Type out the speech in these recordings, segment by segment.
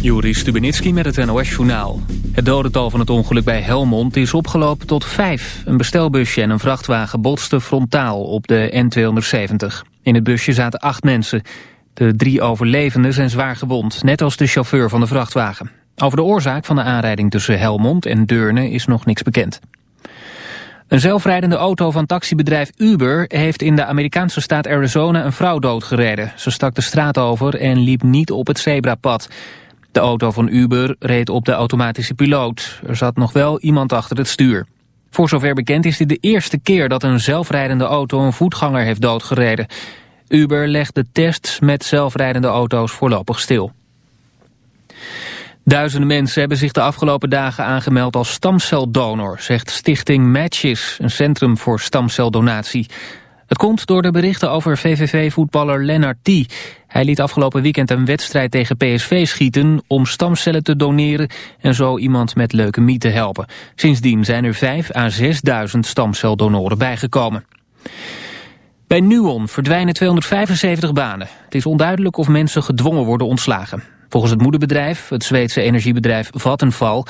Juri Stubenitski met het NOS-journaal. Het dodental van het ongeluk bij Helmond is opgelopen tot vijf. Een bestelbusje en een vrachtwagen botsten frontaal op de N270. In het busje zaten acht mensen. De drie overlevenden zijn zwaar gewond, net als de chauffeur van de vrachtwagen. Over de oorzaak van de aanrijding tussen Helmond en Deurne is nog niks bekend. Een zelfrijdende auto van taxibedrijf Uber heeft in de Amerikaanse staat Arizona een vrouw doodgereden. Ze stak de straat over en liep niet op het zebrapad. De auto van Uber reed op de automatische piloot. Er zat nog wel iemand achter het stuur. Voor zover bekend is dit de eerste keer dat een zelfrijdende auto een voetganger heeft doodgereden. Uber legt de tests met zelfrijdende auto's voorlopig stil. Duizenden mensen hebben zich de afgelopen dagen aangemeld als stamceldonor, zegt Stichting Matches, een centrum voor stamceldonatie. Het komt door de berichten over VVV-voetballer Lennart T. Hij liet afgelopen weekend een wedstrijd tegen PSV schieten om stamcellen te doneren en zo iemand met leukemie te helpen. Sindsdien zijn er 5 à 6.000 stamceldonoren bijgekomen. Bij Nuon verdwijnen 275 banen. Het is onduidelijk of mensen gedwongen worden ontslagen. Volgens het moederbedrijf, het Zweedse energiebedrijf Vattenfall...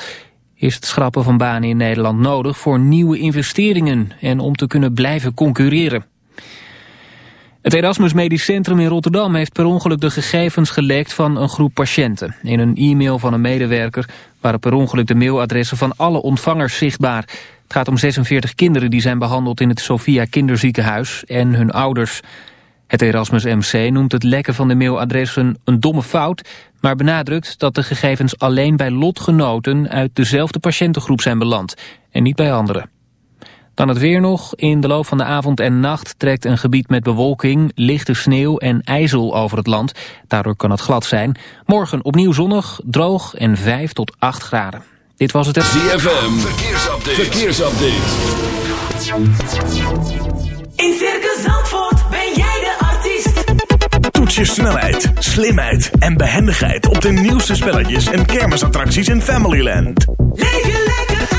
is het schrappen van banen in Nederland nodig voor nieuwe investeringen... en om te kunnen blijven concurreren. Het Erasmus Medisch Centrum in Rotterdam heeft per ongeluk de gegevens gelekt van een groep patiënten. In een e-mail van een medewerker waren per ongeluk de mailadressen van alle ontvangers zichtbaar. Het gaat om 46 kinderen die zijn behandeld in het Sophia Kinderziekenhuis en hun ouders. Het Erasmus MC noemt het lekken van de mailadressen een domme fout, maar benadrukt dat de gegevens alleen bij lotgenoten uit dezelfde patiëntengroep zijn beland en niet bij anderen. Dan het weer nog. In de loop van de avond en nacht trekt een gebied met bewolking, lichte sneeuw en ijzel over het land. Daardoor kan het glad zijn. Morgen opnieuw zonnig, droog en 5 tot 8 graden. Dit was het... ZFM, verkeersupdate. verkeersupdate. In Circus Zandvoort ben jij de artiest. Toets je snelheid, slimheid en behendigheid op de nieuwste spelletjes en kermisattracties in Familyland. Leef je lekker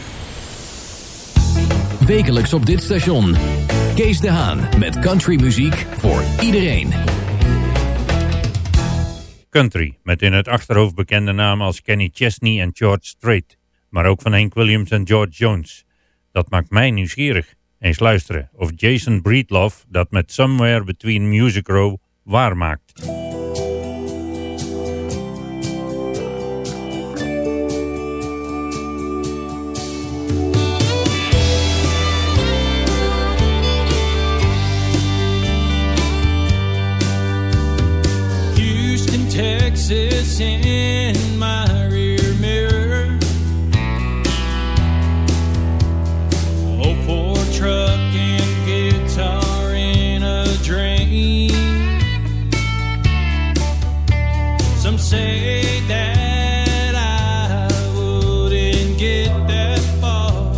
Wekelijks op dit station. Kees de Haan met countrymuziek voor iedereen. Country, met in het achterhoofd bekende namen als Kenny Chesney en George Strait, maar ook van Hank Williams en George Jones. Dat maakt mij nieuwsgierig. Eens luisteren of Jason Breedlove dat met Somewhere Between Music Row waarmaakt. faces in my rear mirror. Oh, for truck and guitar in a dream. Some say that I wouldn't get that far.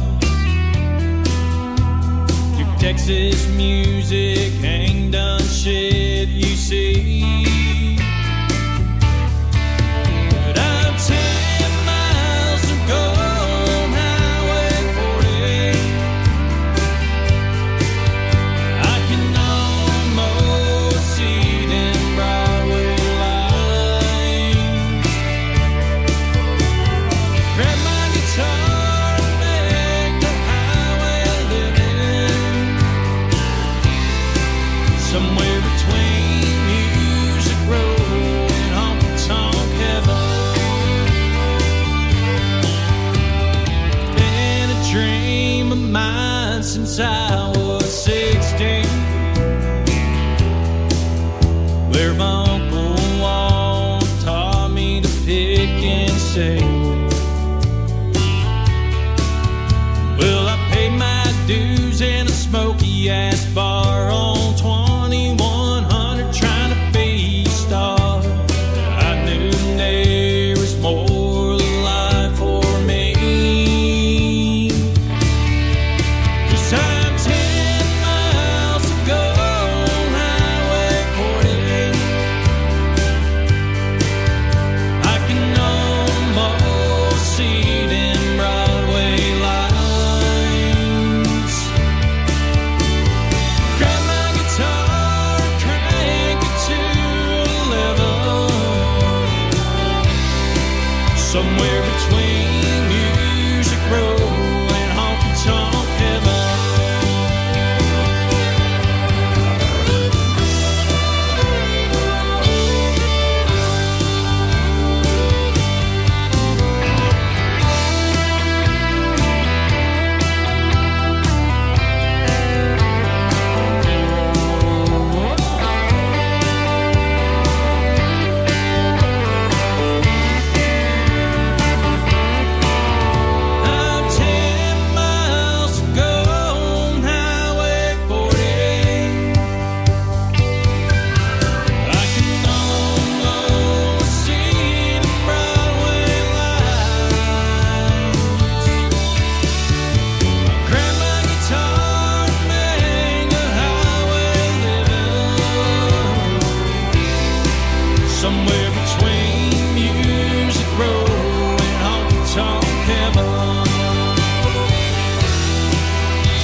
Texas music, ain't done shit. My Uncle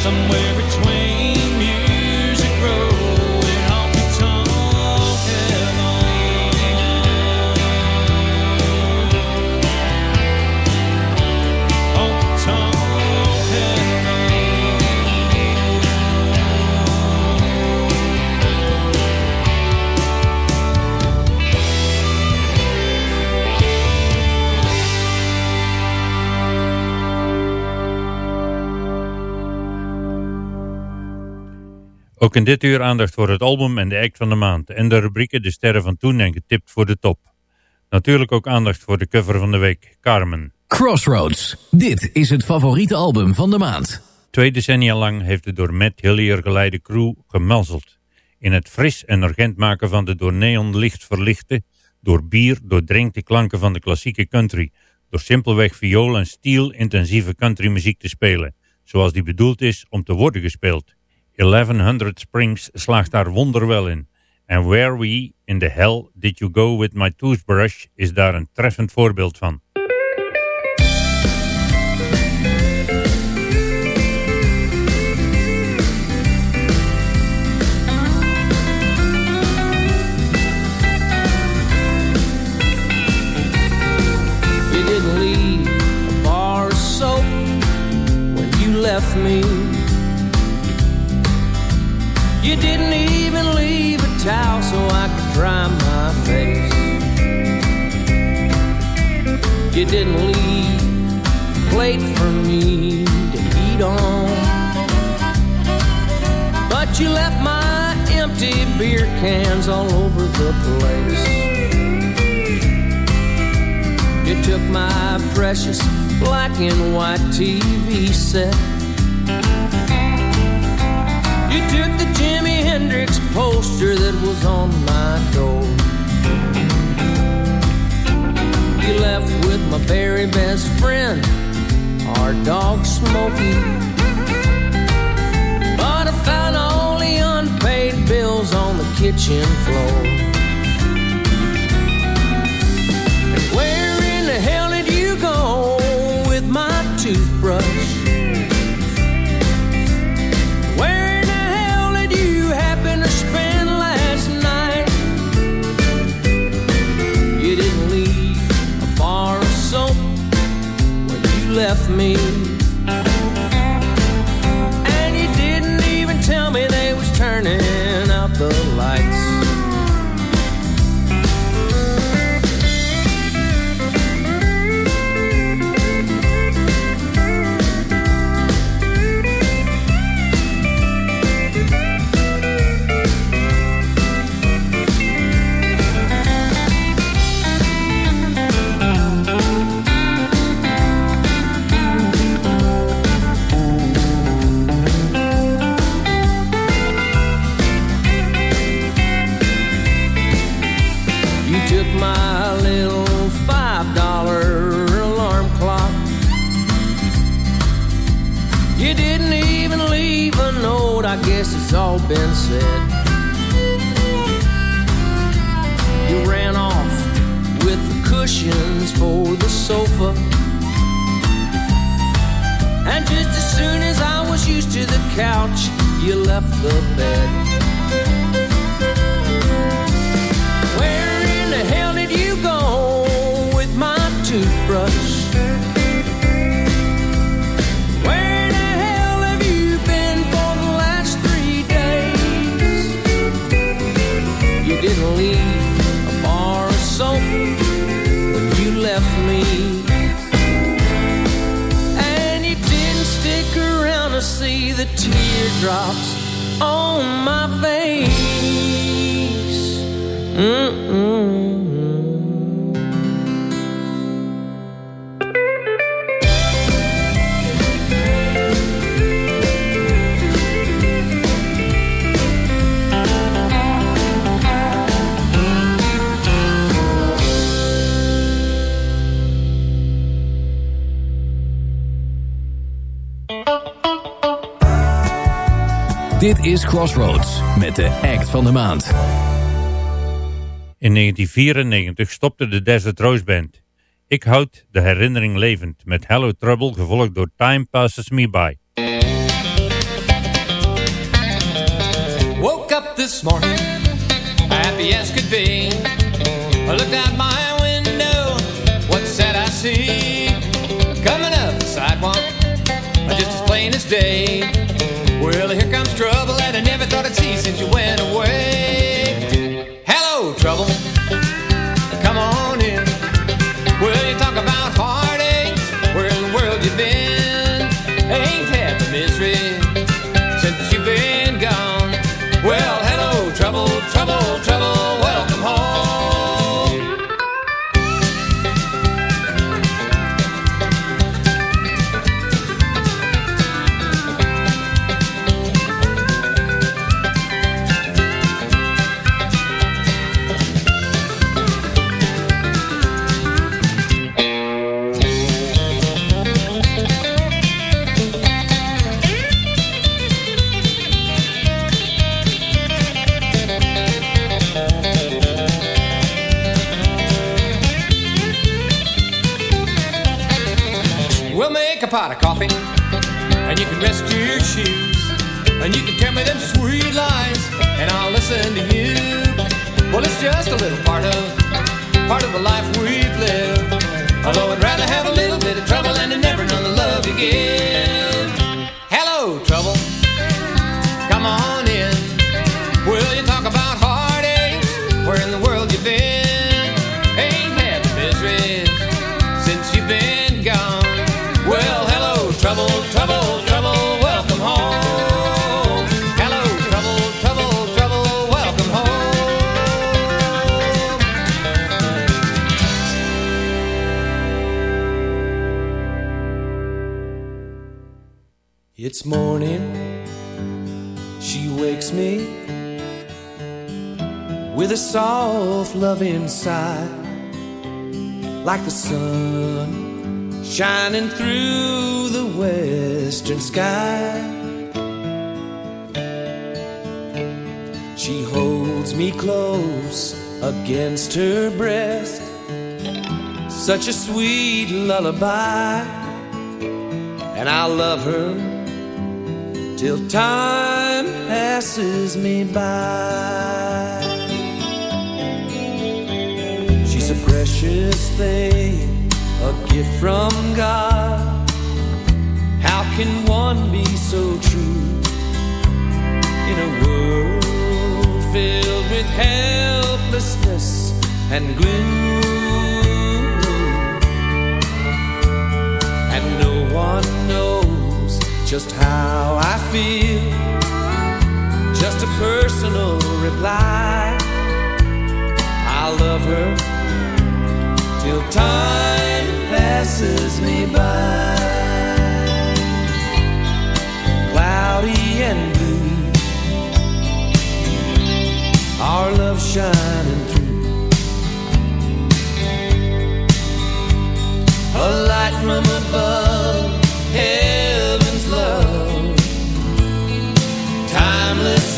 Between Ook in dit uur aandacht voor het album en de act van de maand. En de rubrieken De Sterren van Toen en Getipt voor de Top. Natuurlijk ook aandacht voor de cover van de week, Carmen. Crossroads. Dit is het favoriete album van de maand. Twee decennia lang heeft de door Matt Hillier geleide crew gemazeld. In het fris en urgent maken van de door neonlicht verlichte, door bier doordrenkte klanken van de klassieke country, door simpelweg viool en stiel intensieve countrymuziek te spelen, zoals die bedoeld is om te worden gespeeld. 1100 Springs slaagt daar wonderwel in. En Where We in the Hell Did You Go With My Toothbrush is daar een treffend voorbeeld van. You didn't You didn't even leave a towel so I could dry my face. You didn't leave a plate for me to eat on. But you left my empty beer cans all over the place. You took my precious black and white TV set. Poster that was on my door. You left with my very best friend, our dog Smokey. But I found only unpaid bills on the kitchen floor. Left me. Sofa. And just as soon as I was used to the couch, you left the bed. Teardrops on my face. Mm-mm. Dit is Crossroads met de act van de maand. In 1994 stopte de Desert Rose Band. Ik houd de herinnering levend met Hello Trouble gevolgd door Time Passes Me By. Woke up this morning, happy as could be. I looked out my window, what said I see? Coming up the sidewalk, just as plain as day. Well, here comes trouble that I never thought I'd see since you went away. Hello, trouble. Such a sweet lullaby, and I love her till time passes me by. She's a precious thing, a gift from God. How can one be so true in a world filled with helplessness and gloom? One knows just how I feel. Just a personal reply. I love her till time passes me by. Cloudy and blue, our love shining through. A light from above,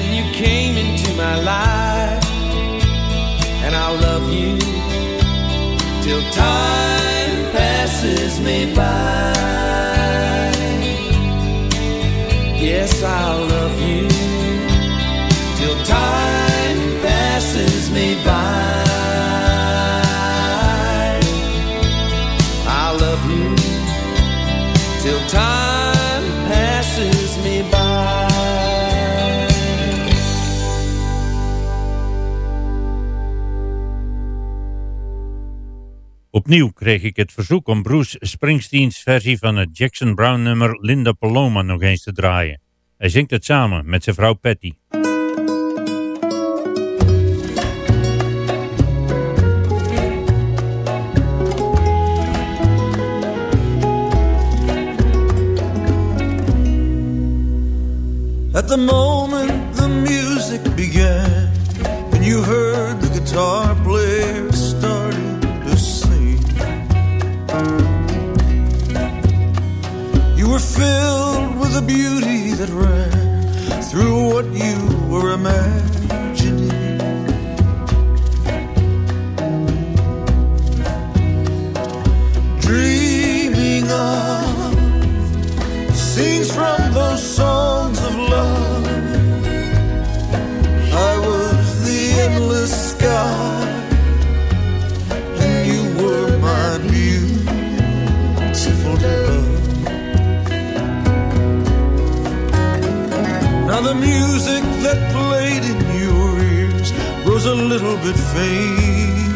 Then you came into my life, and I'll love you till time passes me by. Yes, I'll love you till time passes me by. Opnieuw kreeg ik het verzoek om Bruce Springsteens versie van het Jackson Brown nummer Linda Paloma nog eens te draaien. Hij zingt het samen met zijn vrouw Patty. At the moment filled with a beauty that ran through what you were imagining. Dreaming of scenes from those songs of love. I was the endless sky, The music that played in your ears grows a little bit fainter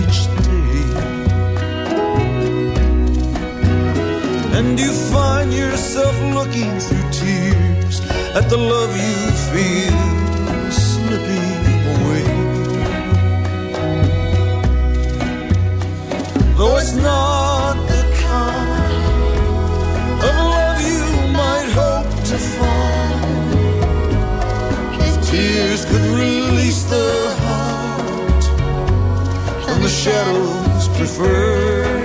each day. And you find yourself looking through tears at the love you feel slipping away. Though it's not release the heart from the shadows preferred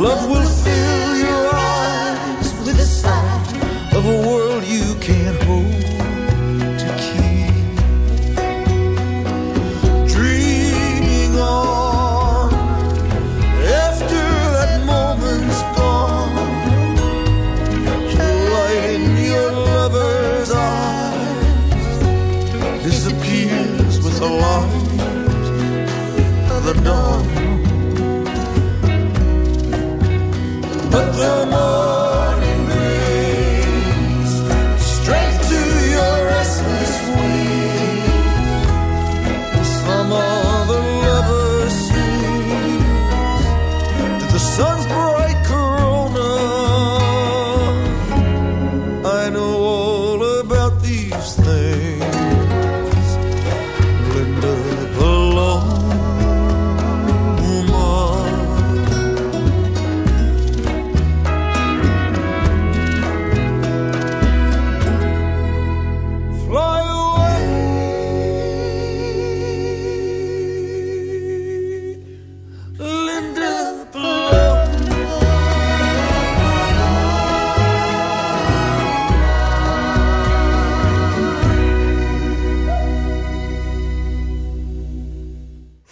Love will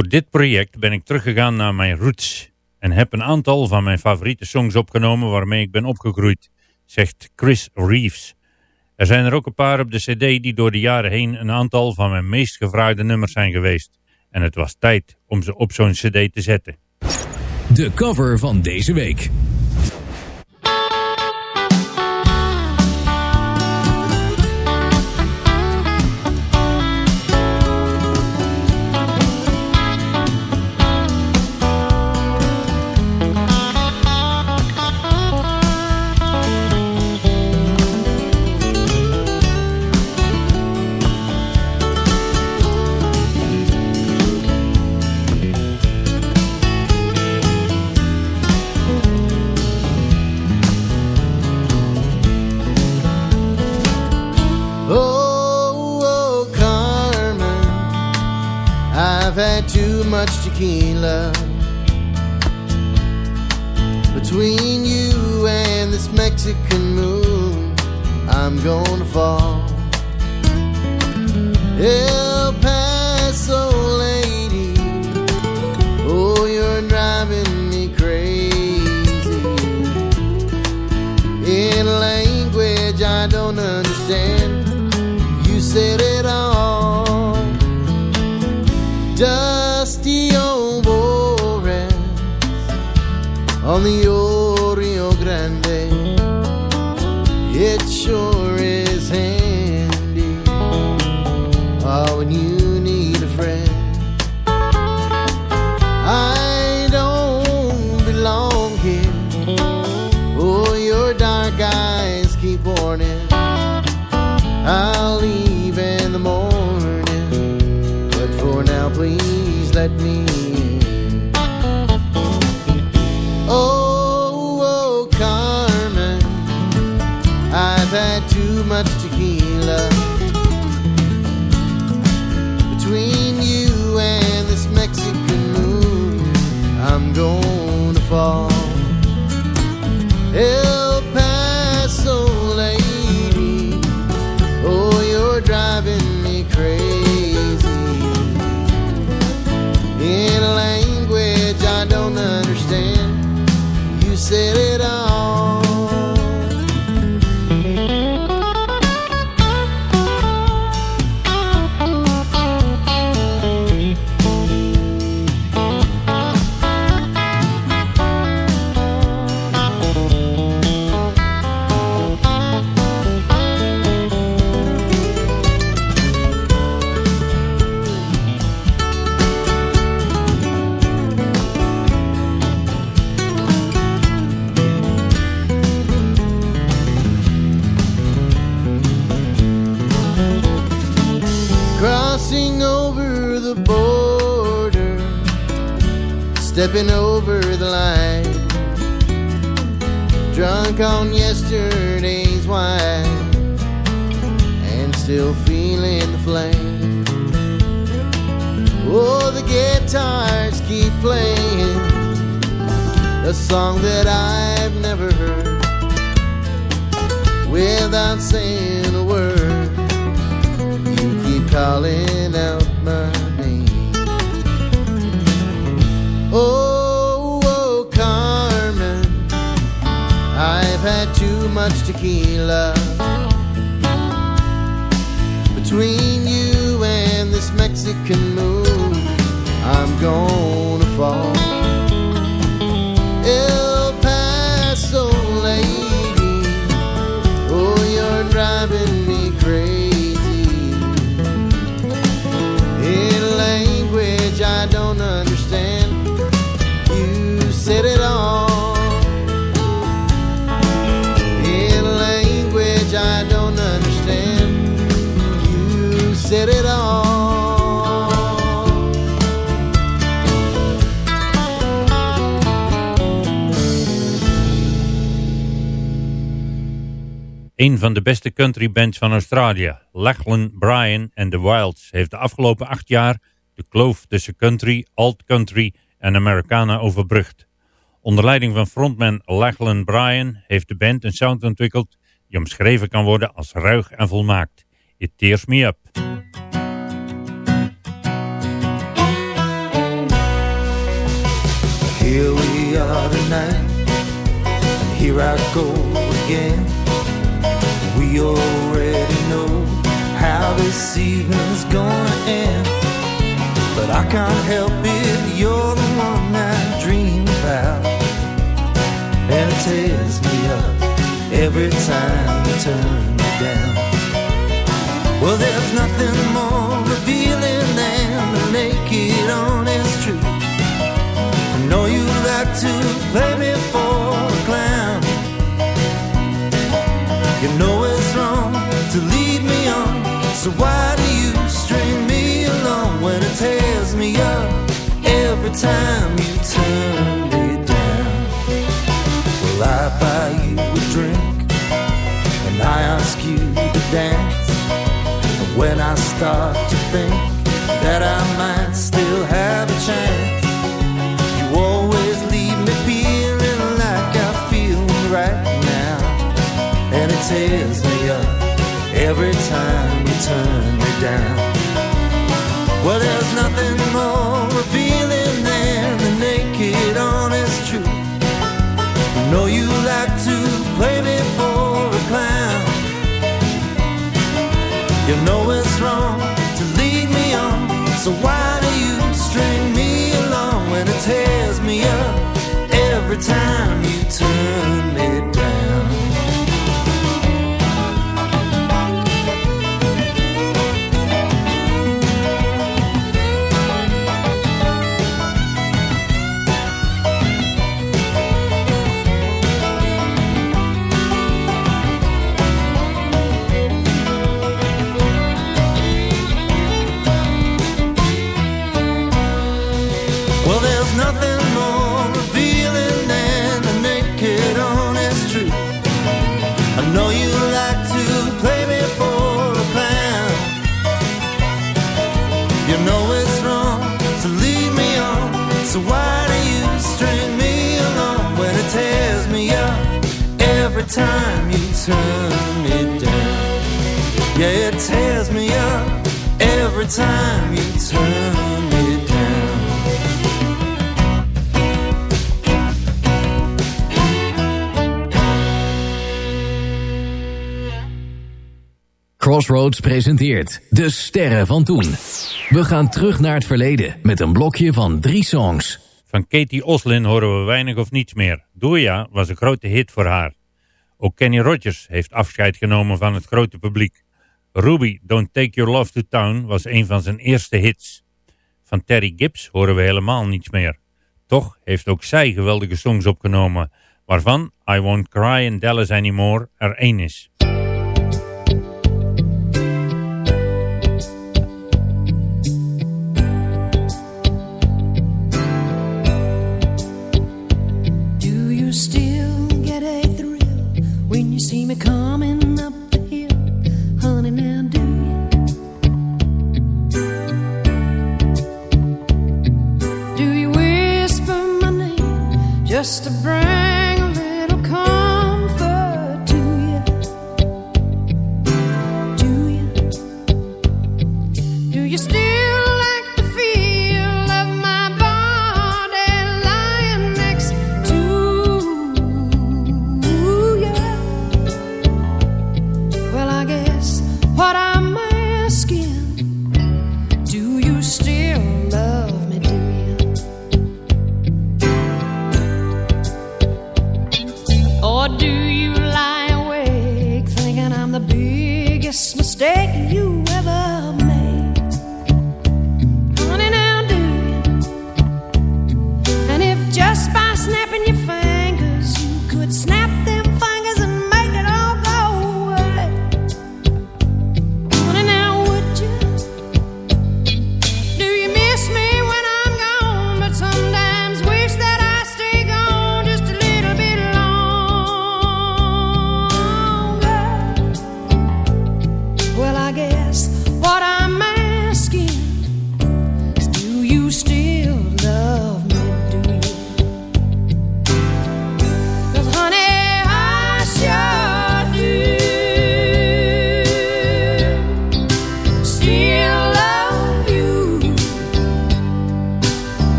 Voor dit project ben ik teruggegaan naar mijn roots en heb een aantal van mijn favoriete songs opgenomen waarmee ik ben opgegroeid, zegt Chris Reeves. Er zijn er ook een paar op de cd die door de jaren heen een aantal van mijn meest gevraagde nummers zijn geweest. En het was tijd om ze op zo'n cd te zetten. De cover van deze week. Had too much tequila. Between you and this Mexican moon, I'm gonna fall. El stepping over the line. Drunk on yesterday's wine, and still feeling the flame. Oh, the guitars keep playing a song that I've never heard without saying a word. You keep calling out my Oh, oh, Carmen, I've had too much tequila. Between you and this Mexican moon, I'm gonna fall. El Paso lady, oh, you're driving me crazy. In language I don't understand, said it all. In language I don't understand, you said it all. Een van de beste countrybands van Australië, Lachlan Bryan and the Wilds, heeft de afgelopen acht jaar de kloof tussen country, alt country en Americana overbrugd. Onder leiding van frontman Lachlan Bryan heeft de band een sound ontwikkeld die omschreven kan worden als ruig en volmaakt. It tears me up. Here we are tonight, and here I go again. We already this evening's gonna end. But I can't help it, you're tears me up every time you turn me down. Well, there's nothing more revealing than the naked honest truth. I know you like to play me for a clown. You know it's wrong to lead me on. So why do you string me along when it tears me up every time you turn It tears me up every time you turn me down. Well, there's nothing more revealing than the naked, honest truth. I know you like to play me for a clown. You know it's wrong to lead me on. So why do you string me along when it tears me up every time you turn me time you turn me down. Crossroads presenteert De Sterren van Toen. We gaan terug naar het verleden met een blokje van drie songs. Van Katie Oslin horen we weinig of niets meer. Doja was een grote hit voor haar. Ook Kenny Rogers heeft afscheid genomen van het grote publiek. Ruby, Don't Take Your Love to Town was een van zijn eerste hits. Van Terry Gibbs horen we helemaal niets meer. Toch heeft ook zij geweldige songs opgenomen, waarvan I Won't Cry in Dallas Anymore er één is. Do you still get a thrill when you see me coming just bring a little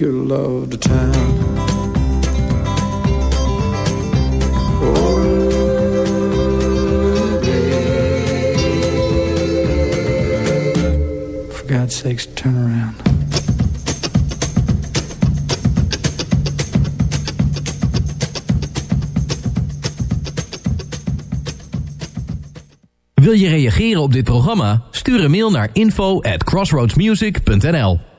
Love to town. Sakes, turn around. Wil je reageren op dit programma? Stuur een mail naar info at crossroadsmusic.nl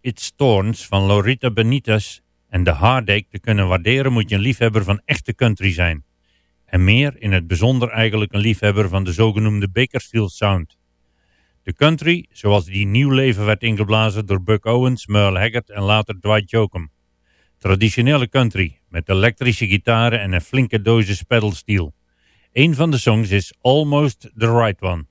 Its Thorns van Lorita Benitez en de Heartache te kunnen waarderen moet je een liefhebber van echte country zijn. En meer in het bijzonder eigenlijk een liefhebber van de zogenoemde Bakersfield Sound. De country, zoals die nieuw leven werd ingeblazen door Buck Owens, Merle Haggard en later Dwight Jokum. Traditionele country, met elektrische gitaren en een flinke dosis pedalsteel. Een van de songs is Almost the Right One.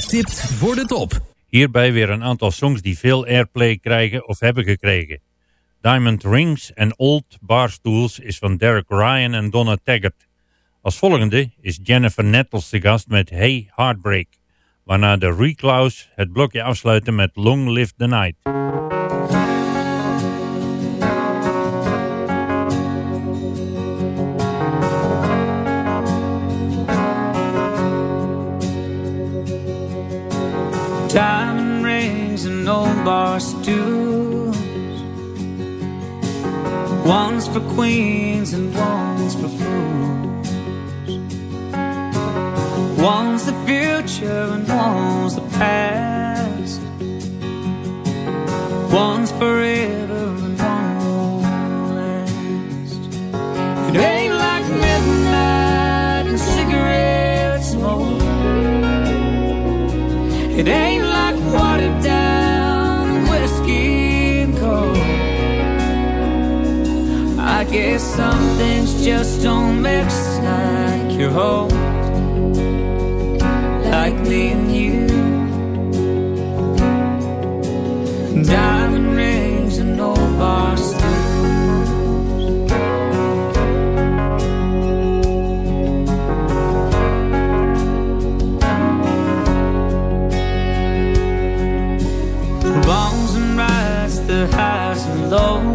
Getipt voor de top. Hierbij weer een aantal songs die veel airplay krijgen of hebben gekregen. Diamond Rings en Old Bar Stools is van Derek Ryan en Donna Taggart. Als volgende is Jennifer Nettles de gast met Hey Heartbreak. Waarna de Reclaus het blokje afsluiten met Long Live the Night. Stools. One's for queens and one's for fools. One's the future and one's the past. One's forever and one won't last. It ain't like midnight and cigarette smoke. It ain't like Guess some things just don't mix like your hope, like me and you. Diamond rings and old bar. Wrongs and rights, the highs and lows.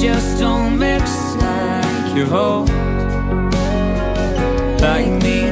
Just don't mix like your hope, like me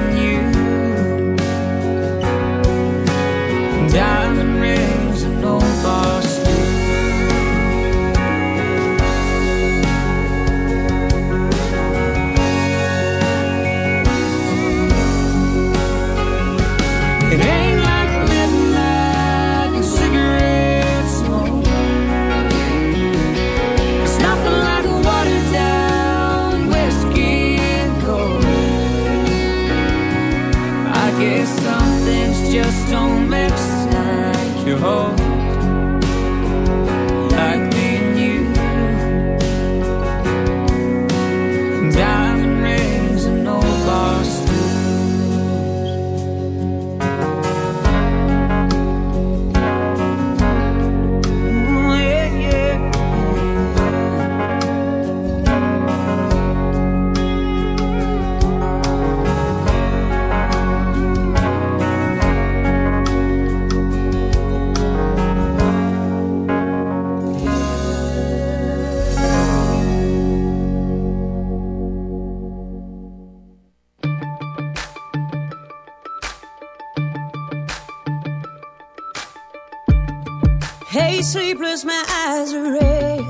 sleepless, my eyes are red.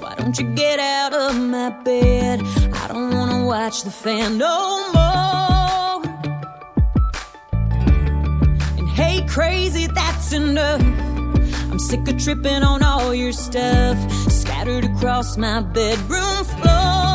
Why don't you get out of my bed? I don't wanna watch the fan no more. And hey, crazy, that's enough. I'm sick of tripping on all your stuff scattered across my bedroom floor.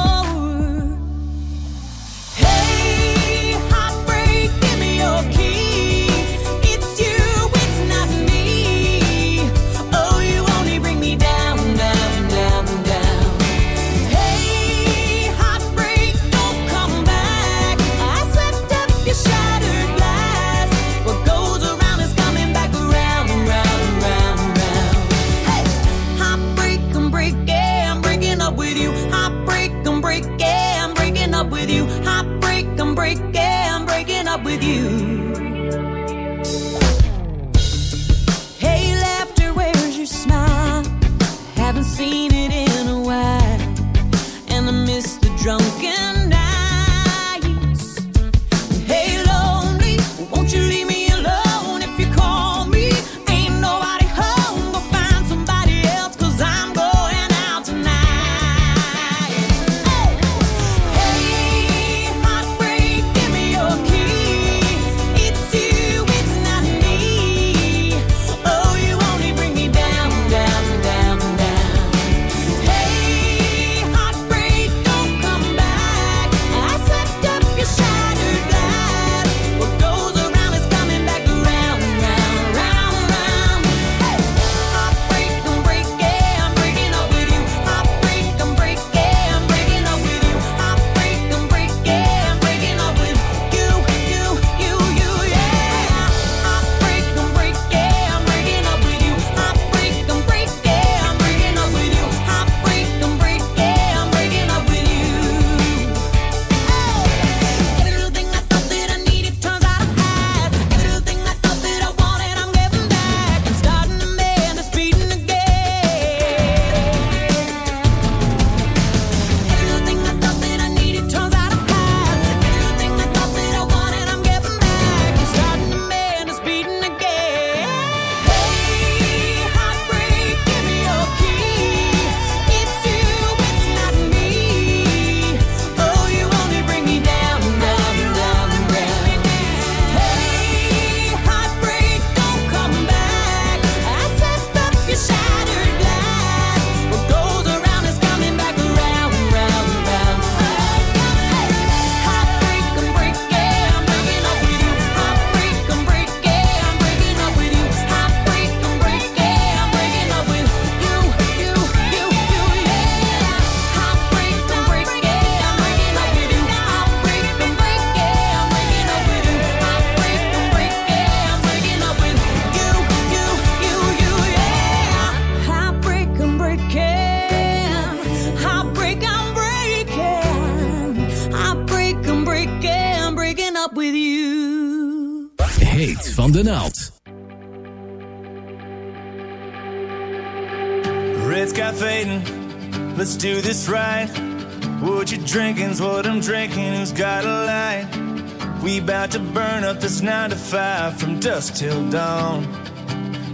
till dawn.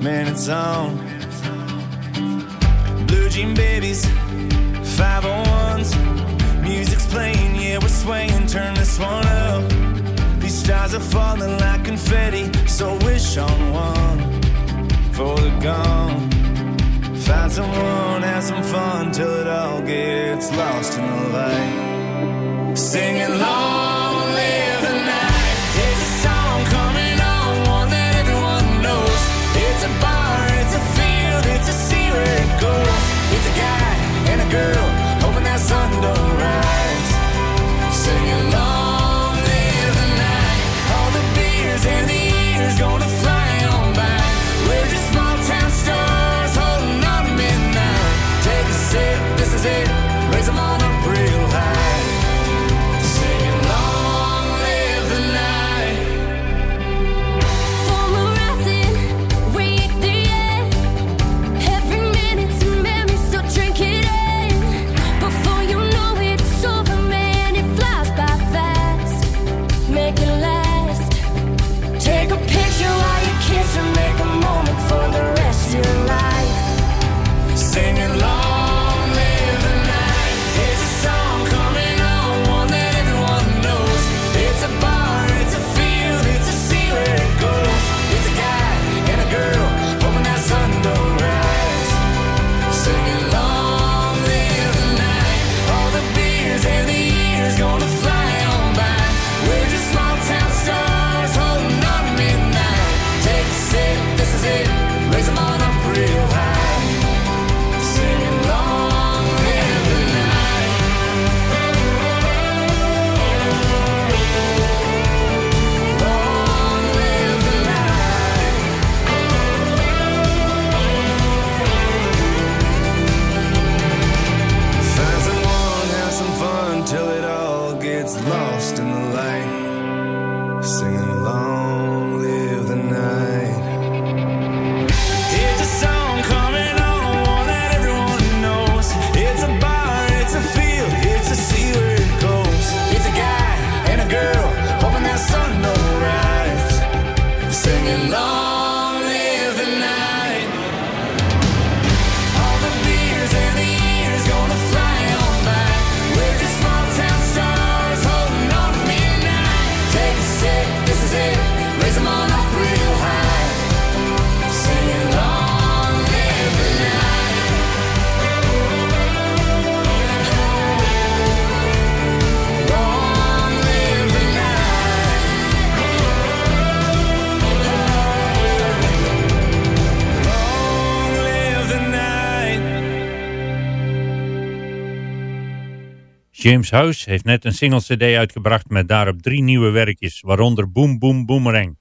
Man, it's on. Blue jean babies, 501s. Music's playing, yeah, we're swaying. Turn this one up. These stars are falling like confetti, so wish on one for the gone. Find someone, have some fun till it all gets lost in the light. Singing long. a bar, it's a field, it's a sea where it goes. It's a guy and a girl. James House heeft net een single cd uitgebracht met daarop drie nieuwe werkjes, waaronder Boom Boom Boomerang.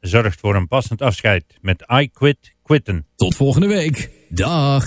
Zorgt voor een passend afscheid met I Quit Quitten. Tot volgende week. Dag.